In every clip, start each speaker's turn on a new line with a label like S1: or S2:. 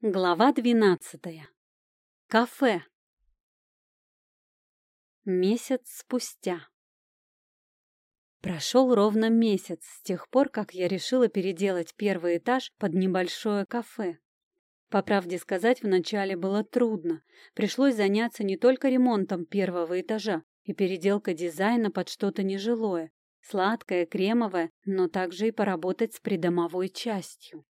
S1: Глава двенадцатая. Кафе. Месяц спустя. Прошел ровно месяц с тех пор, как я решила переделать первый этаж под небольшое кафе. По правде сказать, вначале было трудно. Пришлось заняться не только ремонтом первого этажа и переделкой дизайна под что-то нежилое, сладкое, кремовое, но также и поработать с придомовой частью.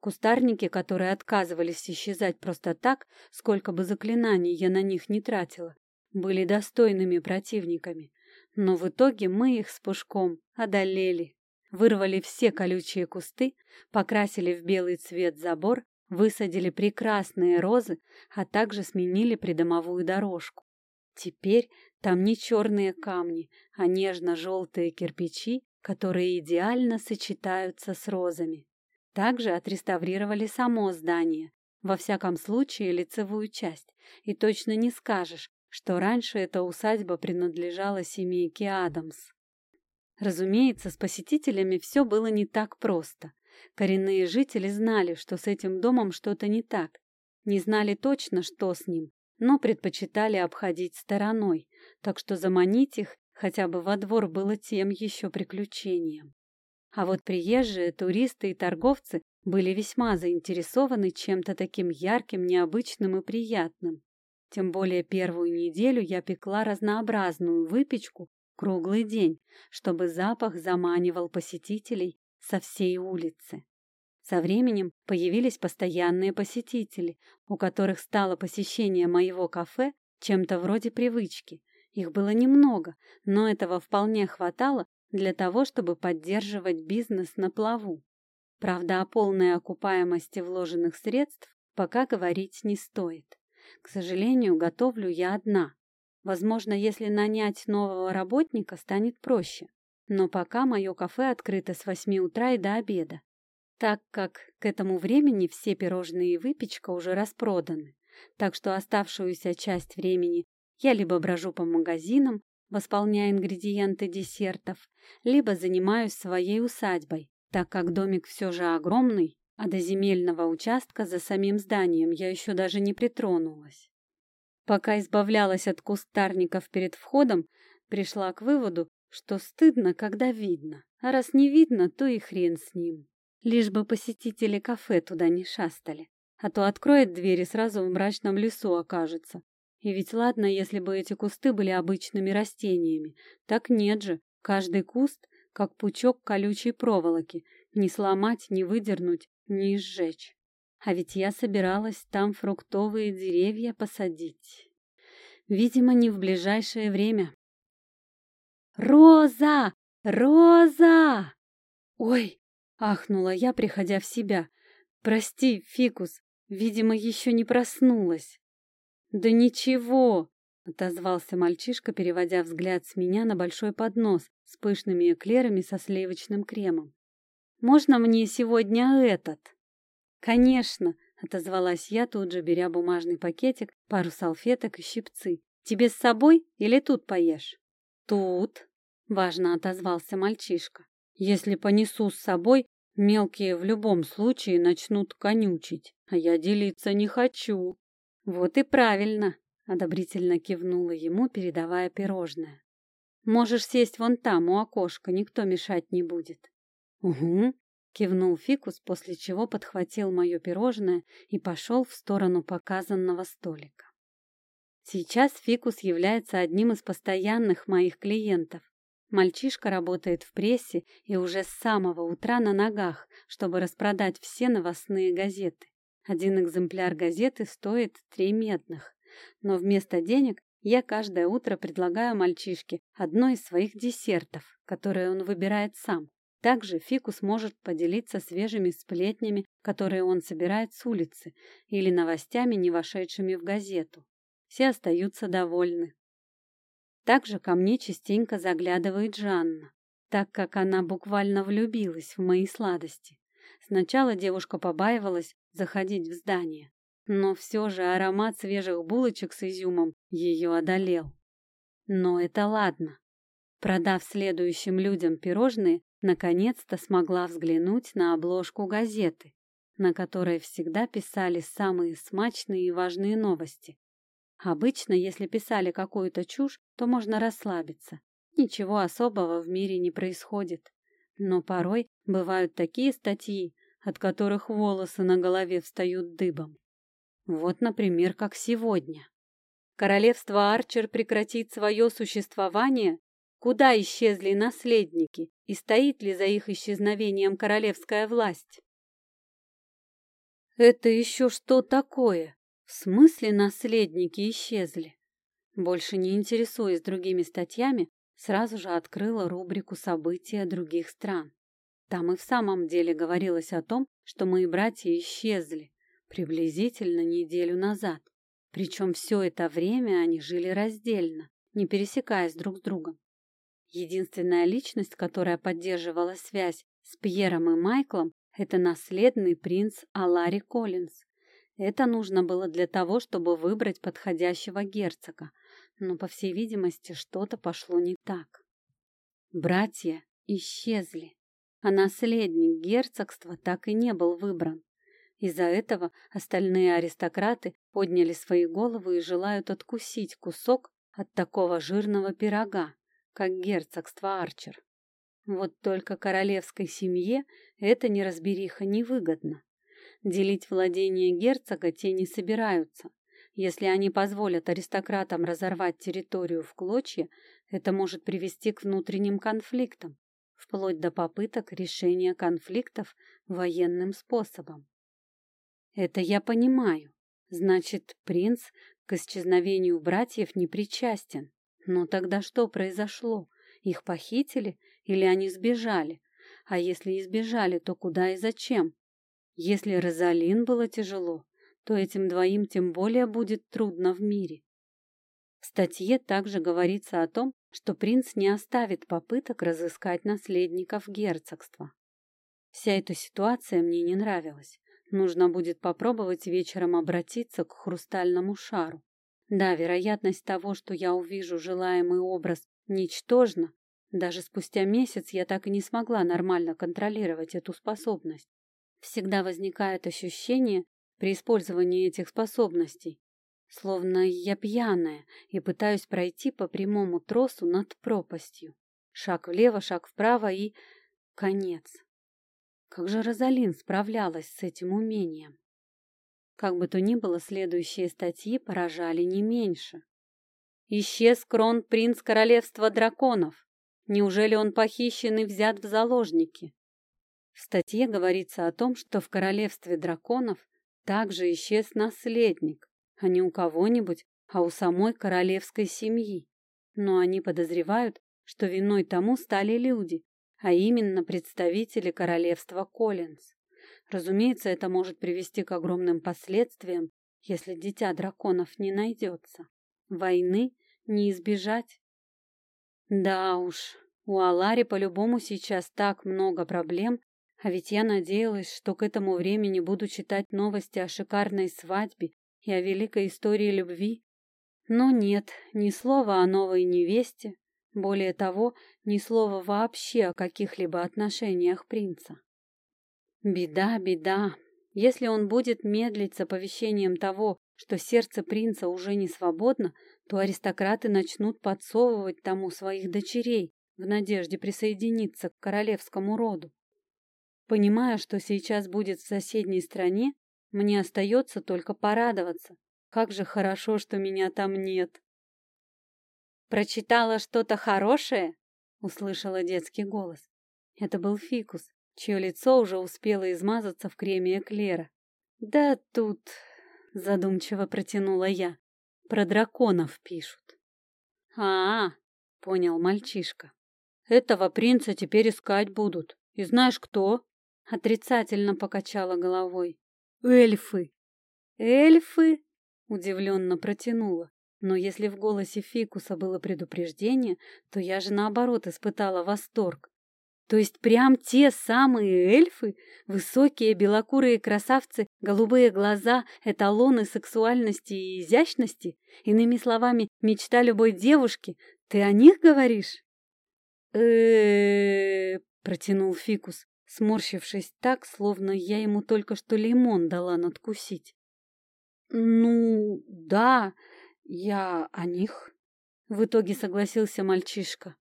S1: Кустарники, которые отказывались исчезать просто так, сколько бы заклинаний я на них не тратила, были достойными противниками. Но в итоге мы их с Пушком одолели. Вырвали все колючие кусты, покрасили в белый цвет забор, высадили прекрасные розы, а также сменили придомовую дорожку. Теперь там не черные камни, а нежно-желтые кирпичи, которые идеально сочетаются с розами. Также отреставрировали само здание, во всяком случае лицевую часть, и точно не скажешь, что раньше эта усадьба принадлежала семейке Адамс. Разумеется, с посетителями все было не так просто. Коренные жители знали, что с этим домом что-то не так. Не знали точно, что с ним, но предпочитали обходить стороной, так что заманить их хотя бы во двор было тем еще приключением. А вот приезжие, туристы и торговцы были весьма заинтересованы чем-то таким ярким, необычным и приятным. Тем более первую неделю я пекла разнообразную выпечку круглый день, чтобы запах заманивал посетителей со всей улицы. Со временем появились постоянные посетители, у которых стало посещение моего кафе чем-то вроде привычки. Их было немного, но этого вполне хватало, для того, чтобы поддерживать бизнес на плаву. Правда, о полной окупаемости вложенных средств пока говорить не стоит. К сожалению, готовлю я одна. Возможно, если нанять нового работника, станет проще. Но пока мое кафе открыто с 8 утра и до обеда, так как к этому времени все пирожные и выпечка уже распроданы. Так что оставшуюся часть времени я либо брожу по магазинам, восполняя ингредиенты десертов, либо занимаюсь своей усадьбой, так как домик все же огромный, а до земельного участка за самим зданием я еще даже не притронулась. Пока избавлялась от кустарников перед входом, пришла к выводу, что стыдно, когда видно, а раз не видно, то и хрен с ним. Лишь бы посетители кафе туда не шастали, а то откроет дверь и сразу в мрачном лесу окажется, и ведь ладно, если бы эти кусты были обычными растениями. Так нет же, каждый куст как пучок колючей проволоки, не сломать, не выдернуть, не сжечь. А ведь я собиралась там фруктовые деревья посадить. Видимо, не в ближайшее время. «Роза! Роза!» «Ой!» — ахнула я, приходя в себя. «Прости, Фикус, видимо, еще не проснулась». «Да ничего!» — отозвался мальчишка, переводя взгляд с меня на большой поднос с пышными эклерами со сливочным кремом. «Можно мне сегодня этот?» «Конечно!» — отозвалась я, тут же беря бумажный пакетик, пару салфеток и щипцы. «Тебе с собой или тут поешь?» «Тут!» — важно отозвался мальчишка. «Если понесу с собой, мелкие в любом случае начнут конючить, а я делиться не хочу». «Вот и правильно!» — одобрительно кивнула ему, передавая пирожное. «Можешь сесть вон там, у окошка, никто мешать не будет». «Угу», — кивнул Фикус, после чего подхватил мое пирожное и пошел в сторону показанного столика. Сейчас Фикус является одним из постоянных моих клиентов. Мальчишка работает в прессе и уже с самого утра на ногах, чтобы распродать все новостные газеты. Один экземпляр газеты стоит три медных. Но вместо денег я каждое утро предлагаю мальчишке одно из своих десертов, которые он выбирает сам. Также Фикус может поделиться свежими сплетнями, которые он собирает с улицы, или новостями, не вошедшими в газету. Все остаются довольны. Также ко мне частенько заглядывает Жанна, так как она буквально влюбилась в мои сладости. Сначала девушка побаивалась заходить в здание, но все же аромат свежих булочек с изюмом ее одолел. Но это ладно. Продав следующим людям пирожные, наконец-то смогла взглянуть на обложку газеты. на которой всегда писали самые смачные и важные новости. Обычно, если писали какую-то чушь, то можно расслабиться. Ничего особого в мире не происходит. Но порой бывают такие статьи, от которых волосы на голове встают дыбом. Вот, например, как сегодня. Королевство Арчер прекратит свое существование? Куда исчезли наследники? И стоит ли за их исчезновением королевская власть? Это еще что такое? В смысле наследники исчезли? Больше не интересуясь другими статьями, сразу же открыла рубрику «События других стран». Там и в самом деле говорилось о том, что мои братья исчезли приблизительно неделю назад. Причем все это время они жили раздельно, не пересекаясь друг с другом. Единственная личность, которая поддерживала связь с Пьером и Майклом, это наследный принц Алари Коллинз. Это нужно было для того, чтобы выбрать подходящего герцога, но, по всей видимости, что-то пошло не так. Братья исчезли, а наследник герцогства так и не был выбран. Из-за этого остальные аристократы подняли свои головы и желают откусить кусок от такого жирного пирога, как герцогство Арчер. Вот только королевской семье эта неразбериха невыгодна. Делить владение герцога те не собираются. Если они позволят аристократам разорвать территорию в клочья, это может привести к внутренним конфликтам, вплоть до попыток решения конфликтов военным способом. Это я понимаю. Значит, принц к исчезновению братьев не причастен. Но тогда что произошло? Их похитили или они сбежали? А если избежали, то куда и зачем? Если Розалин было тяжело, то этим двоим тем более будет трудно в мире. В статье также говорится о том, что принц не оставит попыток разыскать наследников герцогства. Вся эта ситуация мне не нравилась. Нужно будет попробовать вечером обратиться к хрустальному шару. Да, вероятность того, что я увижу желаемый образ, ничтожна. Даже спустя месяц я так и не смогла нормально контролировать эту способность. Всегда возникает ощущение при использовании этих способностей, словно я пьяная и пытаюсь пройти по прямому тросу над пропастью. Шаг влево, шаг вправо и... конец. Как же Розалин справлялась с этим умением? Как бы то ни было, следующие статьи поражали не меньше. Исчез крон-принц королевства драконов. Неужели он похищен и взят в заложники? В статье говорится о том, что в королевстве драконов также исчез наследник, а не у кого-нибудь, а у самой королевской семьи. Но они подозревают, что виной тому стали люди, а именно представители королевства Коллинз. Разумеется, это может привести к огромным последствиям, если дитя драконов не найдется. Войны не избежать. Да уж, у Алари по-любому сейчас так много проблем, а ведь я надеялась, что к этому времени буду читать новости о шикарной свадьбе и о великой истории любви. Но нет, ни слова о новой невесте, более того, ни слова вообще о каких-либо отношениях принца. Беда, беда. Если он будет медлить с оповещением того, что сердце принца уже не свободно, то аристократы начнут подсовывать тому своих дочерей в надежде присоединиться к королевскому роду. Понимая, что сейчас будет в соседней стране, мне остается только порадоваться. Как же хорошо, что меня там нет. «Прочитала что-то хорошее?» — услышала детский голос. Это был Фикус, чье лицо уже успело измазаться в креме эклера. «Да тут...» — задумчиво протянула я. «Про драконов пишут». «А, -а — понял мальчишка. «Этого принца теперь искать будут. И знаешь кто?» Отрицательно покачала головой. «Эльфы!» «Эльфы?» — удивленно протянула. Но если в голосе Фикуса было предупреждение, то я же наоборот испытала восторг. То есть прям те самые эльфы, высокие белокурые красавцы, голубые глаза, эталоны сексуальности и изящности, иными словами, мечта любой девушки, ты о них говоришь? э протянул Фикус сморщившись так, словно я ему только что лимон дала надкусить. «Ну, да, я о них», — в итоге согласился мальчишка.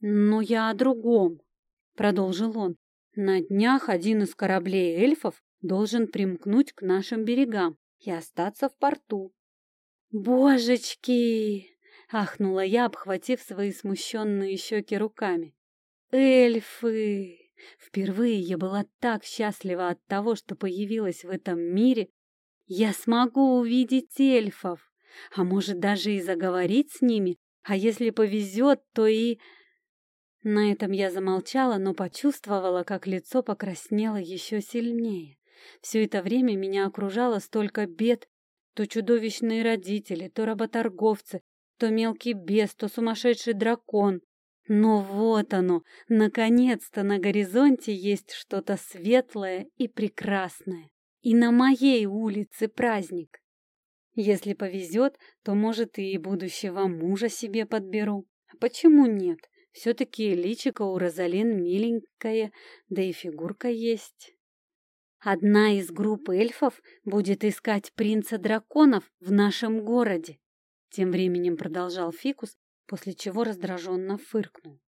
S1: «Но я о другом», — продолжил он. «На днях один из кораблей эльфов должен примкнуть к нашим берегам и остаться в порту». «Божечки!» — ахнула я, обхватив свои смущенные щеки руками. «Эльфы!» Впервые я была так счастлива от того, что появилась в этом мире. Я смогу увидеть эльфов, а может даже и заговорить с ними, а если повезет, то и... На этом я замолчала, но почувствовала, как лицо покраснело еще сильнее. Все это время меня окружало столько бед, то чудовищные родители, то работорговцы, то мелкий бес, то сумасшедший дракон. Но вот оно, наконец-то на горизонте есть что-то светлое и прекрасное. И на моей улице праздник. Если повезет, то, может, и будущего мужа себе подберу. А почему нет? Все-таки личико у Розалин миленькое, да и фигурка есть. Одна из групп эльфов будет искать принца драконов в нашем городе. Тем временем продолжал Фикус, после чего раздраженно фыркнул.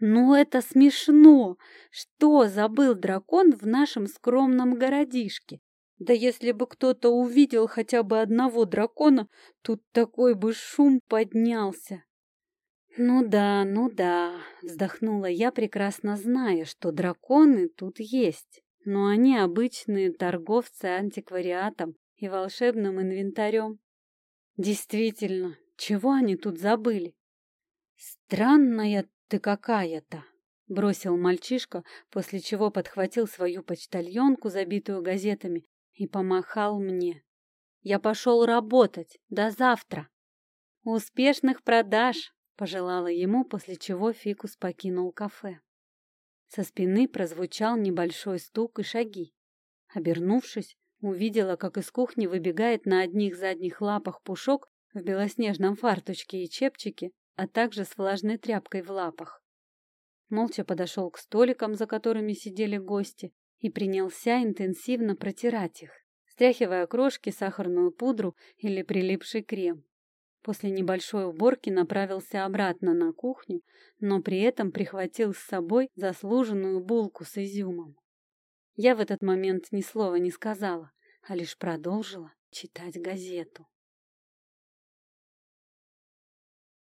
S1: «Ну это смешно! Что забыл дракон в нашем скромном городишке? Да если бы кто-то увидел хотя бы одного дракона, тут такой бы шум поднялся!» «Ну да, ну да», — вздохнула я, прекрасно зная, что драконы тут есть, но они обычные торговцы антиквариатом и волшебным инвентарем. Действительно, чего они тут забыли? «Странная ты какая-то!» — бросил мальчишка, после чего подхватил свою почтальонку, забитую газетами, и помахал мне. «Я пошел работать. До завтра!» «Успешных продаж!» — пожелала ему, после чего Фикус покинул кафе. Со спины прозвучал небольшой стук и шаги. Обернувшись, увидела, как из кухни выбегает на одних задних лапах пушок в белоснежном фарточке и чепчике а также с влажной тряпкой в лапах. Молча подошел к столикам, за которыми сидели гости, и принялся интенсивно протирать их, стряхивая крошки, сахарную пудру или прилипший крем. После небольшой уборки направился обратно на кухню, но при этом прихватил с собой заслуженную булку с изюмом. Я в этот момент ни слова не сказала, а лишь продолжила читать газету.